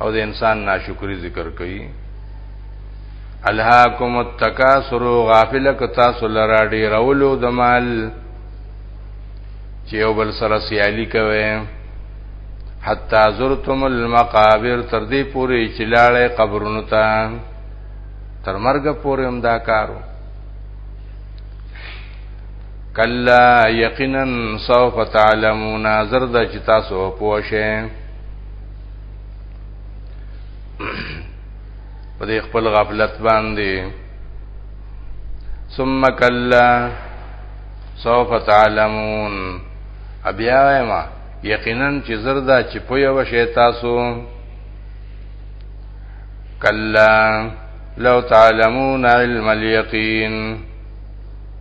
او د انسان ناشکری ذکر کوي الهاکم التکاثر غافل ک تاسو لرا ډیرولو د مال چې یو بل سره سیالي کوي حتا زرتم المقابر تر دې پوري چې لاړې قبرونو ته تر مرګ پورې هم دا کارو کلا یقینا سوف تعلمون زرد چې تاسو پوښه په دې خپل غفلت باندې ثم کلا سوف تعلمون بیا ما یقینا چې زردا چې پوی و شي تاسو کلا لو تعلمون علم اليقين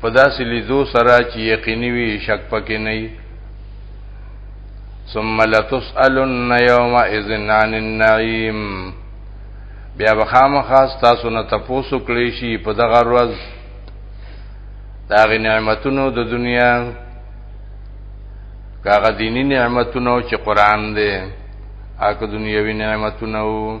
په داسې لیدو سره چې یقیني وي شک پکې نه وي ثم لتسألن يومئذ عن النعيم بیا بخامخا تاسو نه تاسو کلی شي په دغه ورځ دا غي نعمتونو د دنیا کاغه دینی نعمتونو چې قران دی اګه دنیوي نعمتونو